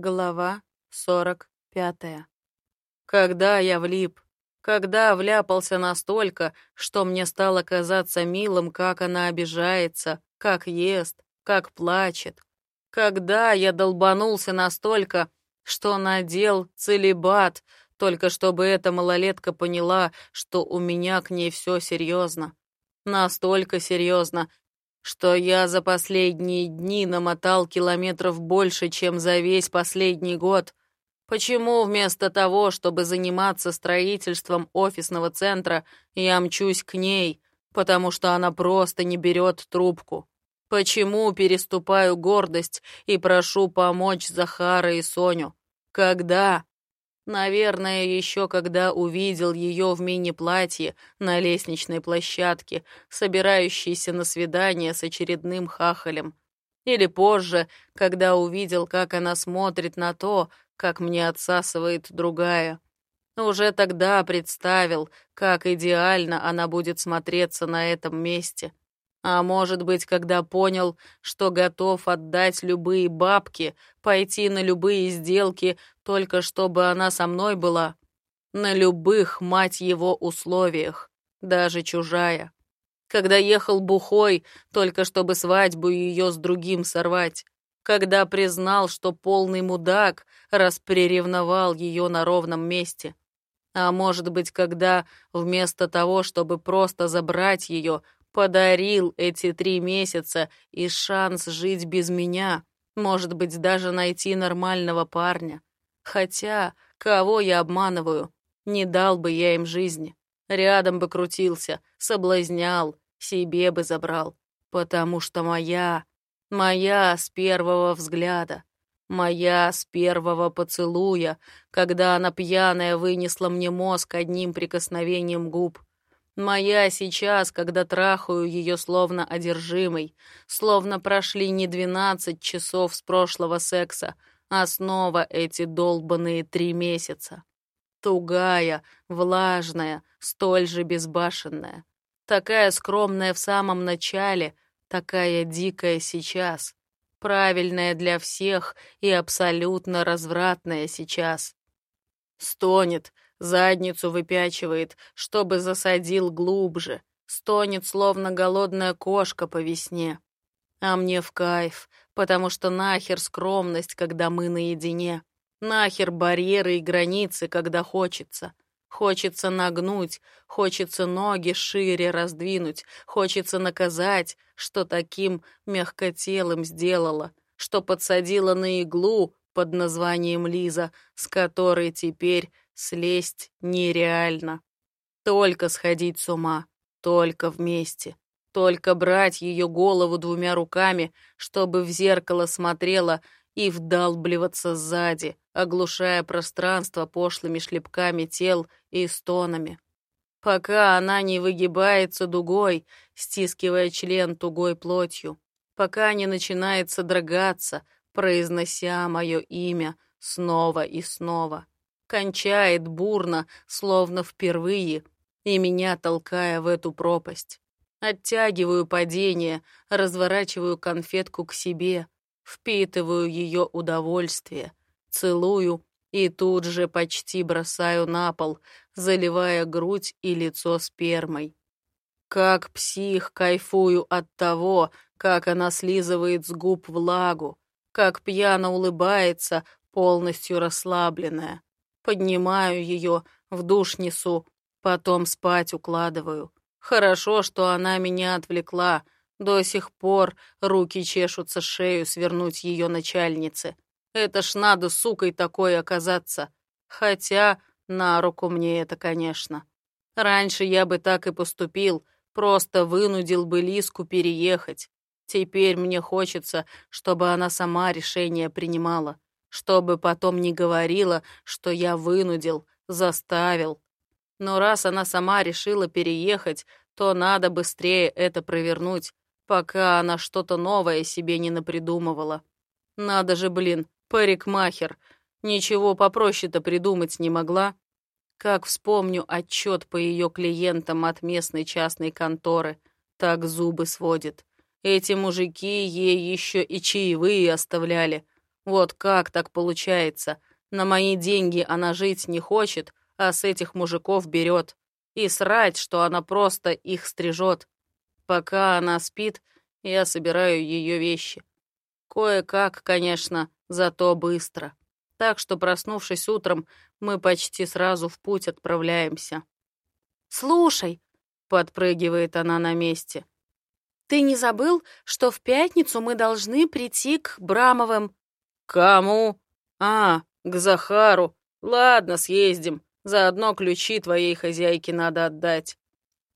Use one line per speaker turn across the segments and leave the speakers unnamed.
Глава сорок пятая. Когда я влип, когда вляпался настолько, что мне стало казаться милым, как она обижается, как ест, как плачет. Когда я долбанулся настолько, что надел целебат, только чтобы эта малолетка поняла, что у меня к ней все серьезно. Настолько серьезно, что я за последние дни намотал километров больше, чем за весь последний год. Почему вместо того, чтобы заниматься строительством офисного центра, я мчусь к ней, потому что она просто не берет трубку? Почему переступаю гордость и прошу помочь Захара и Соню? Когда? Наверное, еще когда увидел ее в мини-платье на лестничной площадке, собирающейся на свидание с очередным хахалем. Или позже, когда увидел, как она смотрит на то, как мне отсасывает другая. Уже тогда представил, как идеально она будет смотреться на этом месте. А может быть, когда понял, что готов отдать любые бабки, пойти на любые сделки, только чтобы она со мной была. На любых, мать его, условиях, даже чужая. Когда ехал бухой, только чтобы свадьбу ее с другим сорвать. Когда признал, что полный мудак, раз приревновал ее на ровном месте. А может быть, когда вместо того, чтобы просто забрать ее, подарил эти три месяца и шанс жить без меня, может быть, даже найти нормального парня. Хотя, кого я обманываю? Не дал бы я им жизни. Рядом бы крутился, соблазнял, себе бы забрал. Потому что моя, моя с первого взгляда, моя с первого поцелуя, когда она пьяная вынесла мне мозг одним прикосновением губ. Моя сейчас, когда трахаю ее словно одержимой, словно прошли не двенадцать часов с прошлого секса, а снова эти долбанные три месяца. Тугая, влажная, столь же безбашенная. Такая скромная в самом начале, такая дикая сейчас. Правильная для всех и абсолютно развратная сейчас. Стонет, задницу выпячивает, чтобы засадил глубже, стонет, словно голодная кошка по весне. А мне в кайф, потому что нахер скромность, когда мы наедине. Нахер барьеры и границы, когда хочется. Хочется нагнуть, хочется ноги шире раздвинуть, хочется наказать, что таким мягкотелым сделала, что подсадила на иглу под названием Лиза, с которой теперь Слезть нереально. Только сходить с ума, только вместе. Только брать ее голову двумя руками, чтобы в зеркало смотрела и вдалбливаться сзади, оглушая пространство пошлыми шлепками тел и стонами. Пока она не выгибается дугой, стискивая член тугой плотью, пока не начинает содрогаться, произнося мое имя снова и снова кончает бурно, словно впервые, и меня толкая в эту пропасть. Оттягиваю падение, разворачиваю конфетку к себе, впитываю ее удовольствие, целую и тут же почти бросаю на пол, заливая грудь и лицо спермой. Как псих кайфую от того, как она слизывает с губ влагу, как пьяно улыбается, полностью расслабленная. Поднимаю ее, в душ несу, потом спать укладываю. Хорошо, что она меня отвлекла. До сих пор руки чешутся шею свернуть ее начальнице. Это ж надо сукой такой оказаться. Хотя на руку мне это, конечно. Раньше я бы так и поступил, просто вынудил бы Лиску переехать. Теперь мне хочется, чтобы она сама решение принимала чтобы потом не говорила, что я вынудил, заставил. Но раз она сама решила переехать, то надо быстрее это провернуть, пока она что-то новое себе не напридумывала. Надо же, блин, парикмахер, ничего попроще-то придумать не могла. Как вспомню отчет по ее клиентам от местной частной конторы, так зубы сводит. Эти мужики ей еще и чаевые оставляли — Вот как так получается? На мои деньги она жить не хочет, а с этих мужиков берет. И срать, что она просто их стрижет. Пока она спит, я собираю ее вещи. Кое-как, конечно, зато быстро. Так что, проснувшись утром, мы почти сразу в путь отправляемся.
«Слушай», — подпрыгивает она на месте, «ты не забыл, что в пятницу мы должны прийти к Брамовым?»
«Кому? А, к Захару. Ладно, съездим. Заодно ключи твоей хозяйке надо отдать».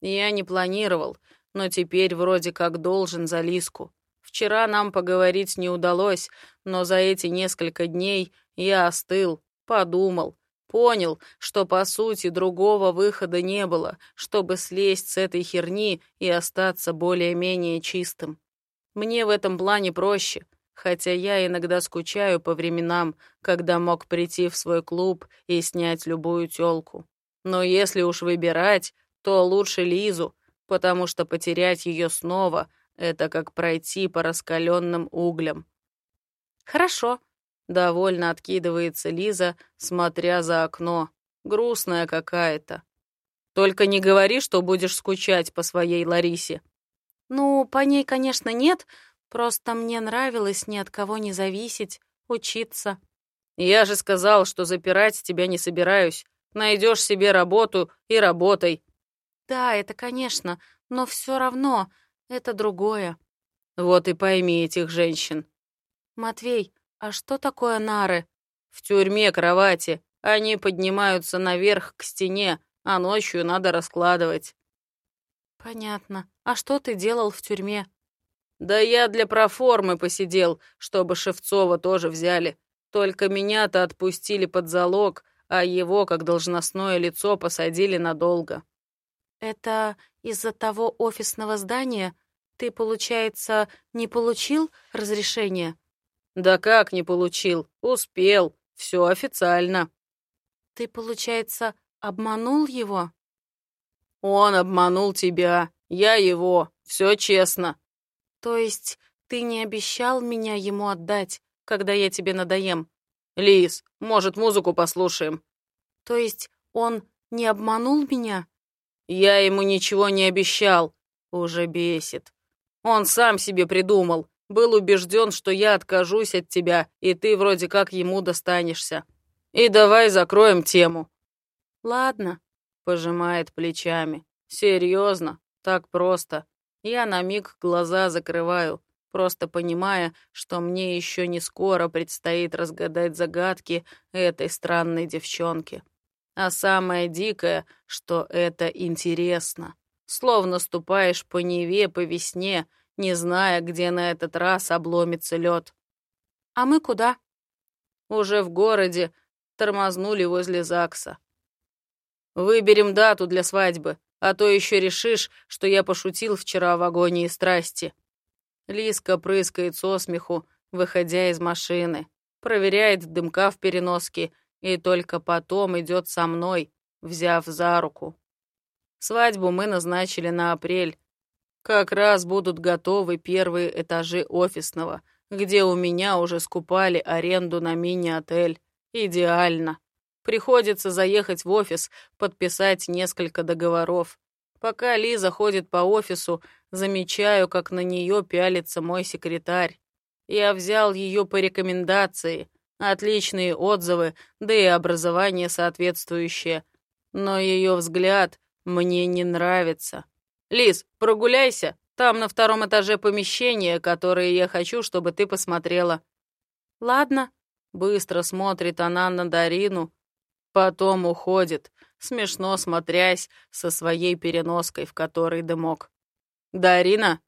Я не планировал, но теперь вроде как должен за Лиску. Вчера нам поговорить не удалось, но за эти несколько дней я остыл, подумал, понял, что по сути другого выхода не было, чтобы слезть с этой херни и остаться более-менее чистым. Мне в этом плане проще, хотя я иногда скучаю по временам, когда мог прийти в свой клуб и снять любую тёлку. Но если уж выбирать, то лучше Лизу, потому что потерять ее снова это как пройти по раскаленным углям.
Хорошо.
Довольно откидывается Лиза, смотря за окно. Грустная какая-то. Только не говори, что будешь скучать по своей Ларисе.
Ну, по ней, конечно, нет. Просто мне нравилось ни от кого не зависеть, учиться.
Я же сказал, что запирать тебя не собираюсь. Найдешь себе работу и работай.
Да, это, конечно, но все равно это другое.
Вот и пойми этих женщин.
Матвей, а что такое нары?
В тюрьме кровати. Они поднимаются наверх к стене, а ночью надо раскладывать.
Понятно. А что ты делал в тюрьме?
Да я для проформы посидел, чтобы Шевцова тоже взяли. Только меня-то отпустили под залог, а его, как должностное лицо, посадили надолго.
Это из-за того офисного здания ты, получается, не получил разрешение?
Да как не получил? Успел. Все официально.
Ты, получается, обманул его?
Он обманул тебя. Я его. Все честно.
То есть ты не обещал меня ему отдать, когда я тебе надоем?
Лис, может, музыку послушаем?
То есть он не обманул меня?
Я ему ничего не обещал. Уже бесит. Он сам себе придумал. Был убежден, что я откажусь от тебя, и ты вроде как ему достанешься. И давай закроем тему.
Ладно,
пожимает плечами. Серьезно, так просто. Я на миг глаза закрываю, просто понимая, что мне еще не скоро предстоит разгадать загадки этой странной девчонки. А самое дикое, что это интересно. Словно ступаешь по Неве по весне, не зная, где на этот раз обломится лед.
«А мы куда?»
«Уже в городе. Тормознули возле ЗАГСа. Выберем дату для свадьбы, а то еще решишь, что я пошутил вчера в агонии страсти». Лиска прыскает со смеху, выходя из машины, проверяет дымка в переноске — и только потом идет со мной, взяв за руку. Свадьбу мы назначили на апрель. Как раз будут готовы первые этажи офисного, где у меня уже скупали аренду на мини-отель. Идеально. Приходится заехать в офис, подписать несколько договоров. Пока Лиза ходит по офису, замечаю, как на нее пялится мой секретарь. Я взял ее по рекомендации, Отличные отзывы, да и образование соответствующее. Но ее взгляд мне не нравится. Лиз, прогуляйся. Там на втором этаже помещение, которое я хочу, чтобы ты посмотрела.
Ладно.
Быстро смотрит она на Дарину, потом уходит, смешно смотрясь со своей переноской, в которой дымок. «Дарина?»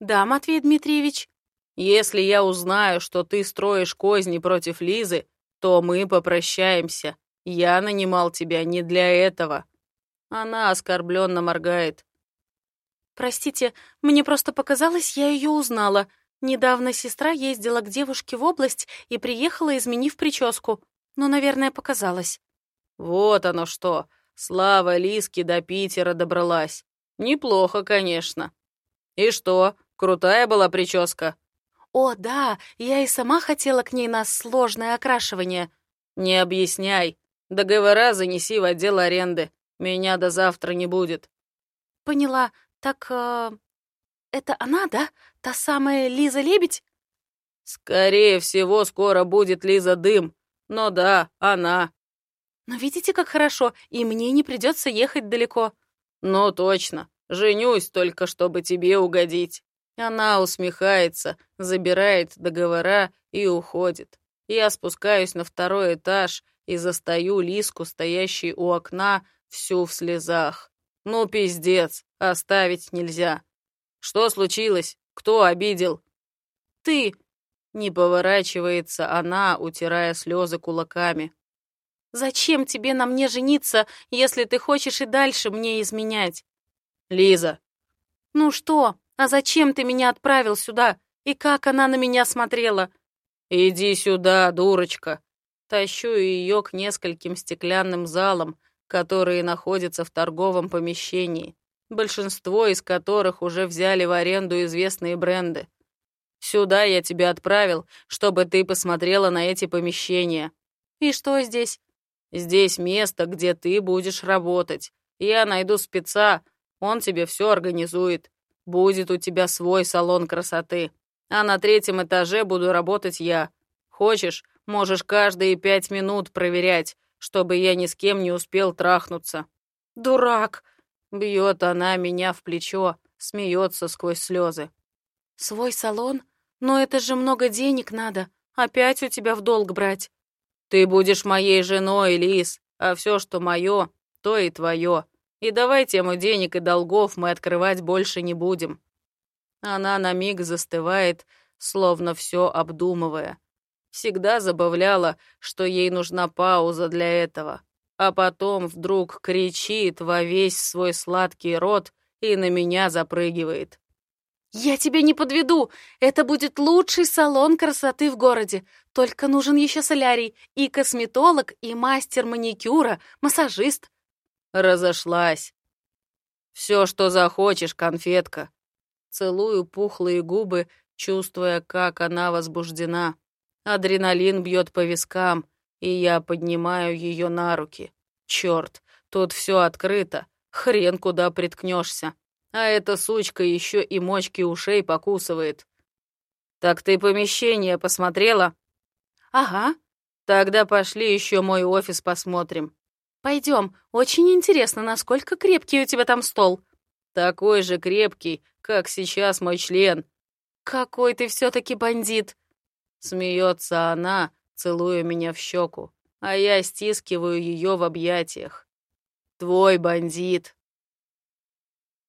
«Да, Матвей Дмитриевич?»
Если я узнаю, что ты строишь козни против Лизы, то мы попрощаемся. Я нанимал тебя не для этого». Она оскорбленно моргает.
«Простите, мне просто показалось, я ее узнала. Недавно сестра ездила к девушке в область и приехала, изменив прическу. Ну, наверное, показалось».
«Вот оно что. Слава Лиски до Питера добралась. Неплохо, конечно. И что, крутая была прическа?»
«О, да, я и сама хотела к ней на сложное окрашивание».
«Не объясняй. Договора занеси в отдел аренды. Меня до завтра не будет».
«Поняла. Так э, это она, да? Та самая Лиза Лебедь?»
«Скорее всего, скоро будет Лиза Дым. Но да, она».
«Но видите, как хорошо, и мне не придется ехать далеко».
«Ну, точно. Женюсь только, чтобы тебе угодить». Она усмехается, забирает договора и уходит. Я спускаюсь на второй этаж и застаю Лиску, стоящей у окна, всю в слезах. Ну, пиздец, оставить нельзя. Что случилось? Кто обидел?
Ты.
Не поворачивается она, утирая слезы кулаками.
Зачем тебе на мне жениться, если ты хочешь и дальше мне изменять?
Лиза.
Ну что? А зачем ты меня отправил сюда? И как она на меня смотрела?
Иди сюда, дурочка. Тащу ее к нескольким стеклянным залам, которые находятся в торговом помещении, большинство из которых уже взяли в аренду известные бренды. Сюда я тебя отправил, чтобы ты посмотрела на эти помещения.
И что здесь?
Здесь место, где ты будешь работать. Я найду спеца, он тебе все организует. Будет у тебя свой салон красоты. А на третьем этаже буду работать я. Хочешь, можешь каждые пять минут проверять, чтобы я ни с кем не успел трахнуться.
Дурак!
Бьет она меня в плечо, смеется сквозь слезы.
Свой салон? Но это же много денег надо. Опять у тебя в долг брать.
Ты будешь моей женой, Лис, а все, что мое, то и твое. И давай тему денег и долгов мы открывать больше не будем. Она на миг застывает, словно все обдумывая. Всегда забавляла, что ей нужна пауза для этого. А потом вдруг кричит во весь свой сладкий рот и на меня запрыгивает.
«Я тебя не подведу! Это будет лучший салон красоты в городе. Только нужен еще солярий, и косметолог, и мастер маникюра, массажист.
Разошлась. Все, что захочешь, конфетка. Целую пухлые губы, чувствуя, как она возбуждена. Адреналин бьет по вискам, и я поднимаю ее на руки. Черт, тут все открыто. Хрен куда приткнешься. А эта сучка еще и мочки ушей покусывает. Так ты помещение посмотрела?
Ага.
Тогда пошли еще мой офис посмотрим.
Пойдем. Очень интересно, насколько крепкий у тебя там стол.
Такой же крепкий, как сейчас мой член.
Какой ты все-таки бандит.
Смеется она, целуя меня в щеку, а я стискиваю ее в объятиях. Твой бандит.